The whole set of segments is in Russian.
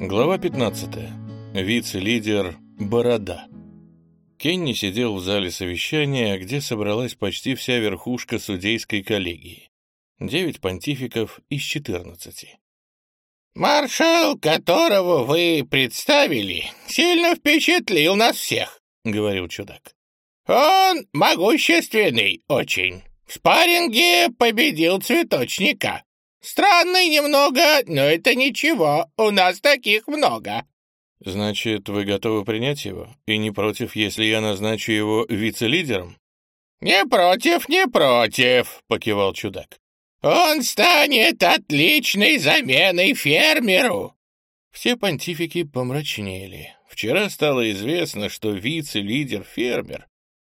Глава 15. Вице-лидер Борода. Кенни сидел в зале совещания, где собралась почти вся верхушка судейской коллегии. Девять понтификов из четырнадцати. «Маршал, которого вы представили, сильно впечатлил нас всех», — говорил чудак. «Он могущественный очень. В спарринге победил цветочника. Странный немного, но это ничего, у нас таких много». «Значит, вы готовы принять его? И не против, если я назначу его вице-лидером?» «Не против, не против», — покивал чудак. «Он станет отличной заменой фермеру!» Все понтифики помрачнели. Вчера стало известно, что вице-лидер-фермер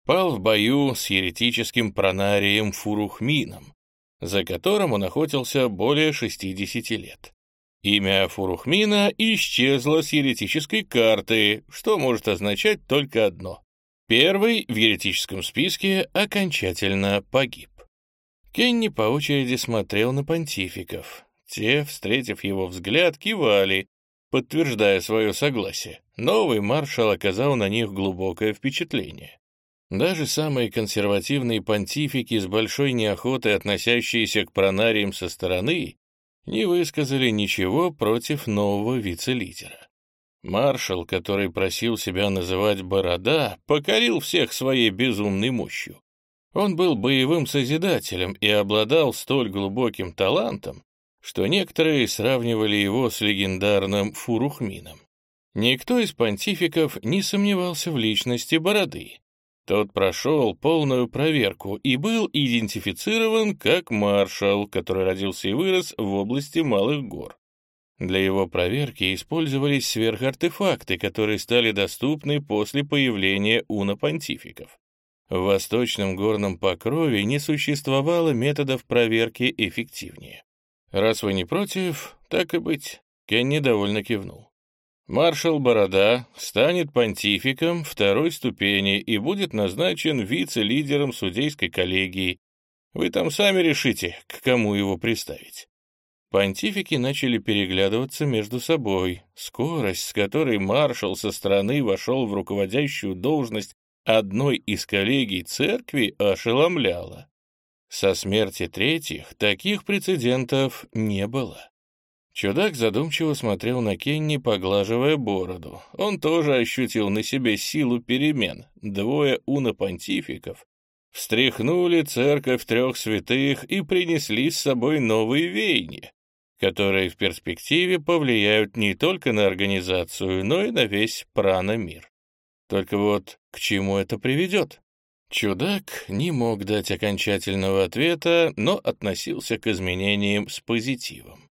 пал в бою с еретическим пронарием Фурухмином, за которым он охотился более 60 лет. Имя Фурухмина исчезло с еретической карты, что может означать только одно. Первый в еретическом списке окончательно погиб. Кенни по очереди смотрел на понтификов. Те, встретив его взгляд, кивали, подтверждая свое согласие. Новый маршал оказал на них глубокое впечатление. Даже самые консервативные понтифики с большой неохотой, относящиеся к пронариям со стороны, не высказали ничего против нового вице-лидера. Маршал, который просил себя называть Борода, покорил всех своей безумной мощью. Он был боевым созидателем и обладал столь глубоким талантом, что некоторые сравнивали его с легендарным Фурухмином. Никто из понтификов не сомневался в личности Бороды. Тот прошел полную проверку и был идентифицирован как маршал, который родился и вырос в области Малых гор. Для его проверки использовались сверхартефакты, которые стали доступны после появления уна-понтификов. В восточном горном покрове не существовало методов проверки эффективнее. Раз вы не против, так и быть, Кенни довольно кивнул. Маршал Борода станет понтификом второй ступени и будет назначен вице-лидером судейской коллегии. Вы там сами решите, к кому его приставить. Понтифики начали переглядываться между собой. Скорость, с которой маршал со стороны вошел в руководящую должность одной из коллегий церкви, ошеломляла. Со смерти третьих таких прецедентов не было. Чудак задумчиво смотрел на Кенни, поглаживая бороду. Он тоже ощутил на себе силу перемен. Двое унопонтификов встряхнули церковь трех святых и принесли с собой новые веяния, которые в перспективе повлияют не только на организацию, но и на весь прано-мир. Только вот к чему это приведет? Чудак не мог дать окончательного ответа, но относился к изменениям с позитивом.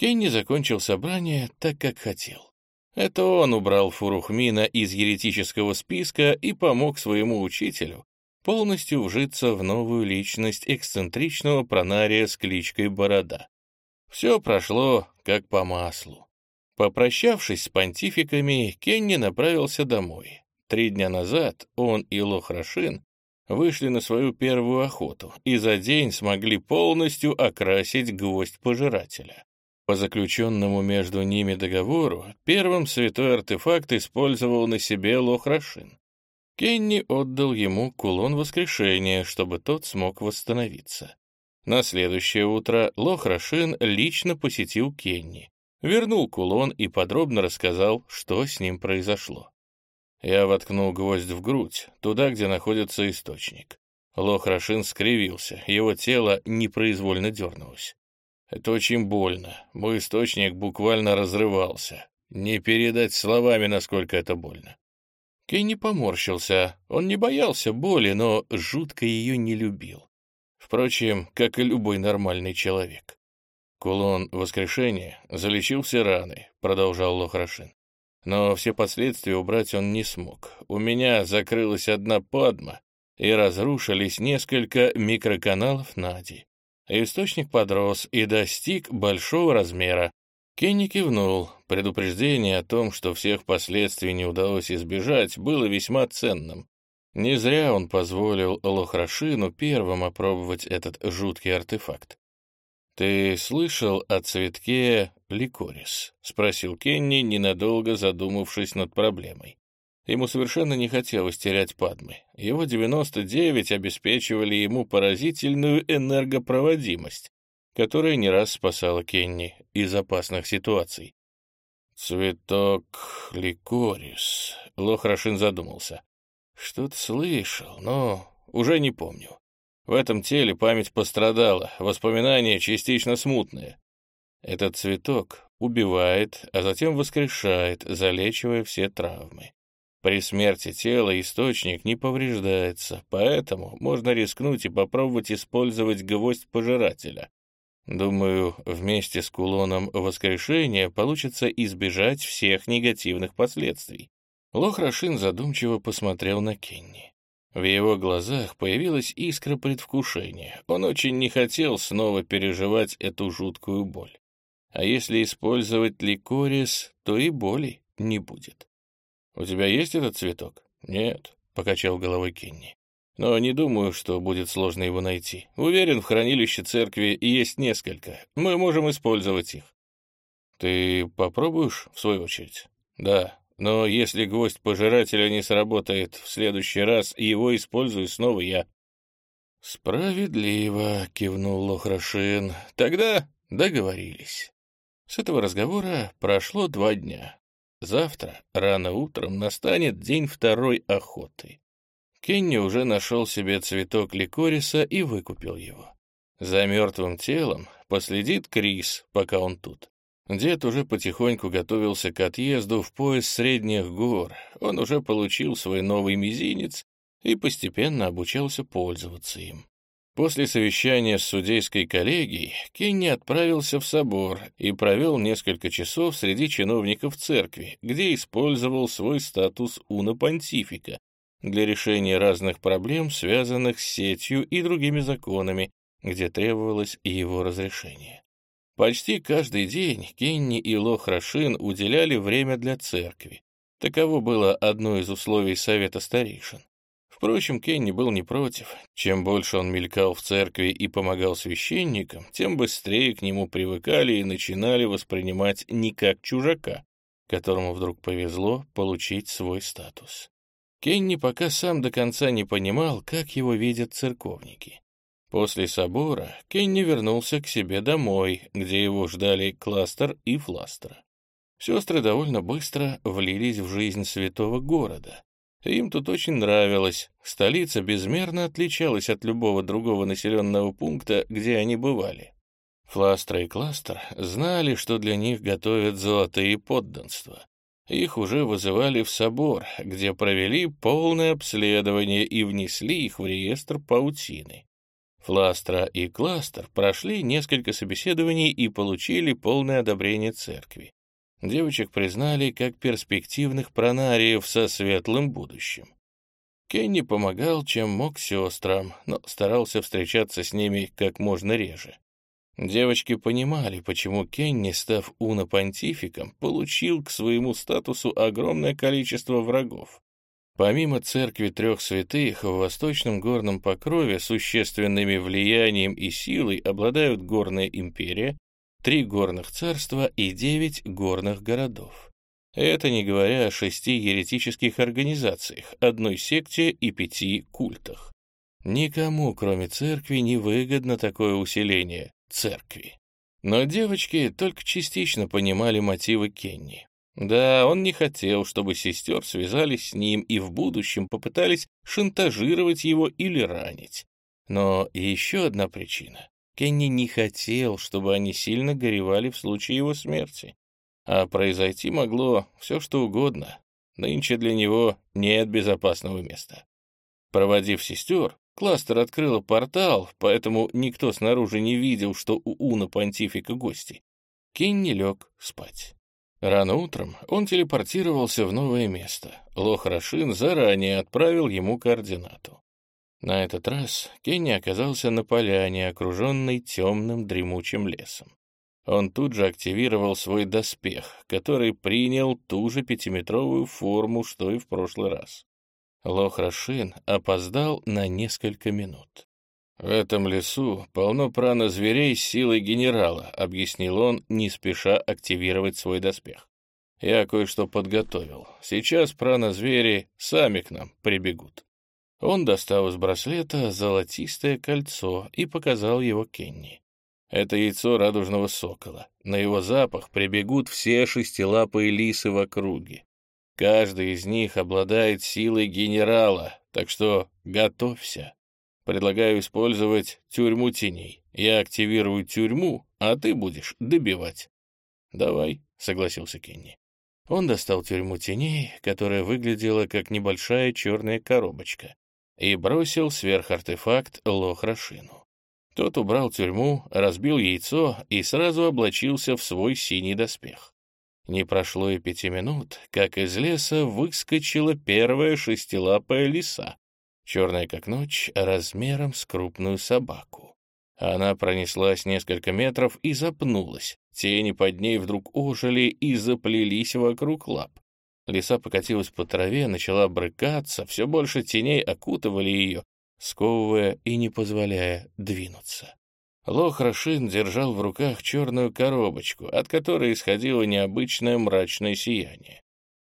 Кенни закончил собрание так, как хотел. Это он убрал Фурухмина из еретического списка и помог своему учителю полностью вжиться в новую личность эксцентричного пронария с кличкой Борода. Все прошло как по маслу. Попрощавшись с понтификами, Кенни направился домой. Три дня назад он и Лохрашин вышли на свою первую охоту и за день смогли полностью окрасить гвоздь пожирателя. По заключенному между ними договору, первым святой артефакт использовал на себе Лохрашин. Кенни отдал ему кулон воскрешения, чтобы тот смог восстановиться. На следующее утро Лохрашин лично посетил Кенни, вернул кулон и подробно рассказал, что с ним произошло. Я воткнул гвоздь в грудь, туда, где находится источник. Лохрашин скривился, его тело непроизвольно дернулось. Это очень больно. Мой источник буквально разрывался. Не передать словами, насколько это больно. Кей поморщился. Он не боялся боли, но жутко ее не любил. Впрочем, как и любой нормальный человек. Кулон воскрешения залечил все раны, продолжал Лохрашин. Но все последствия убрать он не смог. У меня закрылась одна падма, и разрушились несколько микроканалов Нади. Источник подрос и достиг большого размера. Кенни кивнул. Предупреждение о том, что всех последствий не удалось избежать, было весьма ценным. Не зря он позволил Лохрашину первым опробовать этот жуткий артефакт. «Ты слышал о цветке ликорис?» — спросил Кенни, ненадолго задумавшись над проблемой. Ему совершенно не хотелось терять Падмы. Его 99 обеспечивали ему поразительную энергопроводимость, которая не раз спасала Кенни из опасных ситуаций. «Цветок ликорис», — Лохрашин задумался. «Что-то слышал, но уже не помню. В этом теле память пострадала, воспоминания частично смутные. Этот цветок убивает, а затем воскрешает, залечивая все травмы. При смерти тела источник не повреждается, поэтому можно рискнуть и попробовать использовать гвоздь пожирателя. Думаю, вместе с кулоном воскрешения получится избежать всех негативных последствий. Лохрашин задумчиво посмотрел на Кенни. В его глазах появилась искра предвкушения. Он очень не хотел снова переживать эту жуткую боль. А если использовать ликорис, то и боли не будет. «У тебя есть этот цветок?» «Нет», — покачал головой Кенни. «Но не думаю, что будет сложно его найти. Уверен, в хранилище церкви есть несколько. Мы можем использовать их». «Ты попробуешь, в свою очередь?» «Да, но если гвоздь пожирателя не сработает в следующий раз, его использую снова я». «Справедливо», — кивнул Лохрашин. «Тогда договорились». С этого разговора прошло два дня. Завтра, рано утром, настанет день второй охоты. Кенни уже нашел себе цветок ликориса и выкупил его. За мертвым телом последит Крис, пока он тут. Дед уже потихоньку готовился к отъезду в пояс средних гор. Он уже получил свой новый мизинец и постепенно обучался пользоваться им. После совещания с судейской коллегией Кенни отправился в собор и провел несколько часов среди чиновников церкви, где использовал свой статус уна-понтифика для решения разных проблем, связанных с сетью и другими законами, где требовалось его разрешение. Почти каждый день Кенни и Лох Рашин уделяли время для церкви. Таково было одно из условий совета старейшин. Впрочем, Кенни был не против. Чем больше он мелькал в церкви и помогал священникам, тем быстрее к нему привыкали и начинали воспринимать не как чужака, которому вдруг повезло получить свой статус. Кенни пока сам до конца не понимал, как его видят церковники. После собора Кенни вернулся к себе домой, где его ждали Кластер и Фластер. Сестры довольно быстро влились в жизнь святого города, им тут очень нравилось. Столица безмерно отличалась от любого другого населенного пункта, где они бывали. Фластер и Кластер знали, что для них готовят золотые подданства. Их уже вызывали в собор, где провели полное обследование и внесли их в реестр паутины. Фластра и Кластер прошли несколько собеседований и получили полное одобрение церкви. Девочек признали как перспективных пронариев со светлым будущим. Кенни помогал, чем мог сестрам, но старался встречаться с ними как можно реже. Девочки понимали, почему Кенни, став уна-понтификом, получил к своему статусу огромное количество врагов. Помимо церкви трех святых, в восточном горном покрове существенными влиянием и силой обладают Горная империя, три горных царства и девять горных городов. Это не говоря о шести еретических организациях, одной секте и пяти культах. Никому, кроме церкви, не выгодно такое усиление церкви. Но девочки только частично понимали мотивы Кенни. Да, он не хотел, чтобы сестер связались с ним и в будущем попытались шантажировать его или ранить. Но еще одна причина. Кенни не хотел, чтобы они сильно горевали в случае его смерти. А произойти могло все что угодно. Нынче для него нет безопасного места. Проводив сестер, кластер открыл портал, поэтому никто снаружи не видел, что у Уна Понтифика гости. Кенни лег спать. Рано утром он телепортировался в новое место. Лох Рашин заранее отправил ему координату. На этот раз Кенни оказался на поляне, окруженной темным дремучим лесом. Он тут же активировал свой доспех, который принял ту же пятиметровую форму, что и в прошлый раз. Лох Рашин опоздал на несколько минут. «В этом лесу полно прана зверей с силой генерала», — объяснил он, не спеша активировать свой доспех. «Я кое-что подготовил. Сейчас прана-звери сами к нам прибегут». Он достал из браслета золотистое кольцо и показал его Кенни. Это яйцо радужного сокола. На его запах прибегут все шестилапые лисы в округе. Каждый из них обладает силой генерала, так что готовься. Предлагаю использовать тюрьму теней. Я активирую тюрьму, а ты будешь добивать. Давай, согласился Кенни. Он достал тюрьму теней, которая выглядела как небольшая черная коробочка, и бросил сверх артефакт Лохрашину. Тот убрал тюрьму, разбил яйцо и сразу облачился в свой синий доспех. Не прошло и пяти минут, как из леса выскочила первая шестилапая лиса, черная как ночь, размером с крупную собаку. Она пронеслась несколько метров и запнулась. Тени под ней вдруг ожили и заплелись вокруг лап. Лиса покатилась по траве, начала брыкаться, все больше теней окутывали ее, сковывая и не позволяя двинуться. Лох Рашин держал в руках черную коробочку, от которой исходило необычное мрачное сияние.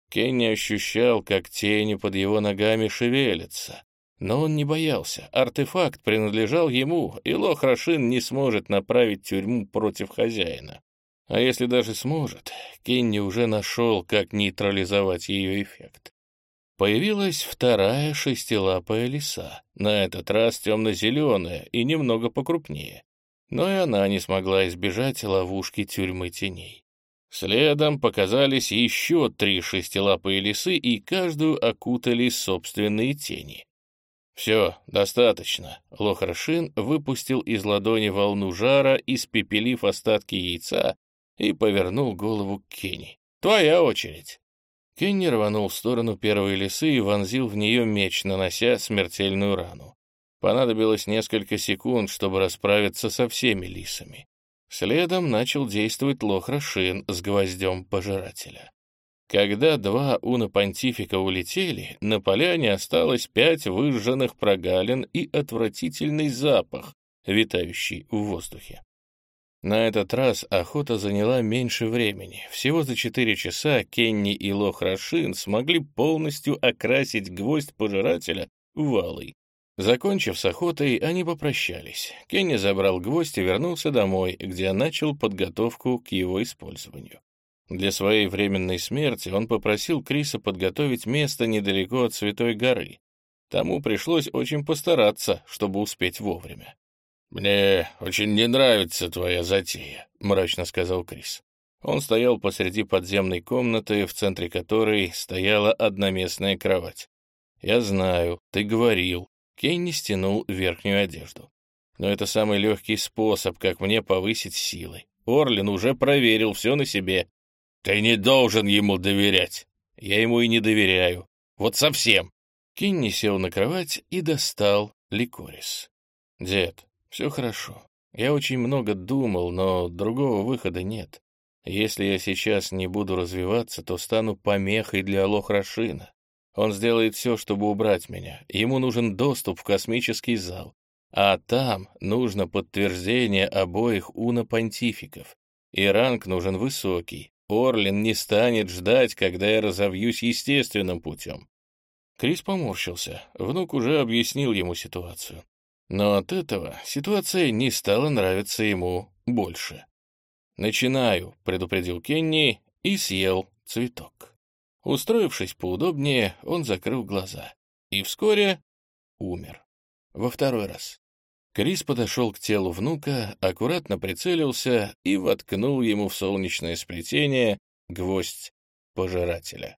Кенни ощущал, как тени под его ногами шевелятся. Но он не боялся. Артефакт принадлежал ему, и Лох Рашин не сможет направить тюрьму против хозяина. А если даже сможет, Кенни уже нашел, как нейтрализовать ее эффект. Появилась вторая шестилапая лиса, на этот раз темно-зеленая и немного покрупнее. Но и она не смогла избежать ловушки тюрьмы теней. Следом показались еще три шестилапые лисы, и каждую окутали собственные тени. «Все, достаточно». Лохаршин выпустил из ладони волну жара, испепелив остатки яйца, и повернул голову к Кенни. «Твоя очередь». Кенни рванул в сторону первой лисы и вонзил в нее меч, нанося смертельную рану. Понадобилось несколько секунд, чтобы расправиться со всеми лисами. Следом начал действовать Лохрашин с гвоздем пожирателя. Когда два уна-понтифика улетели, на поляне осталось пять выжженных прогалин и отвратительный запах, витающий в воздухе. На этот раз охота заняла меньше времени. Всего за четыре часа Кенни и Лох Рашин смогли полностью окрасить гвоздь пожирателя в алый. Закончив с охотой, они попрощались. Кенни забрал гвоздь и вернулся домой, где начал подготовку к его использованию. Для своей временной смерти он попросил Криса подготовить место недалеко от Святой горы. Тому пришлось очень постараться, чтобы успеть вовремя. «Мне очень не нравится твоя затея», — мрачно сказал Крис. Он стоял посреди подземной комнаты, в центре которой стояла одноместная кровать. «Я знаю, ты говорил». Кенни стянул верхнюю одежду. «Но это самый легкий способ, как мне повысить силы. Орлин уже проверил все на себе». «Ты не должен ему доверять». «Я ему и не доверяю. Вот совсем». Кенни сел на кровать и достал ликорис. «Дед, все хорошо. Я очень много думал, но другого выхода нет. Если я сейчас не буду развиваться, то стану помехой для Алохрашина. Он сделает все, чтобы убрать меня. Ему нужен доступ в космический зал. А там нужно подтверждение обоих уна-понтификов. И ранг нужен высокий. Орлин не станет ждать, когда я разовьюсь естественным путем. Крис поморщился. Внук уже объяснил ему ситуацию. Но от этого ситуация не стала нравиться ему больше. «Начинаю», — предупредил Кенни и съел цветок. Устроившись поудобнее, он закрыл глаза и вскоре умер. Во второй раз. Крис подошел к телу внука, аккуратно прицелился и воткнул ему в солнечное сплетение гвоздь пожирателя.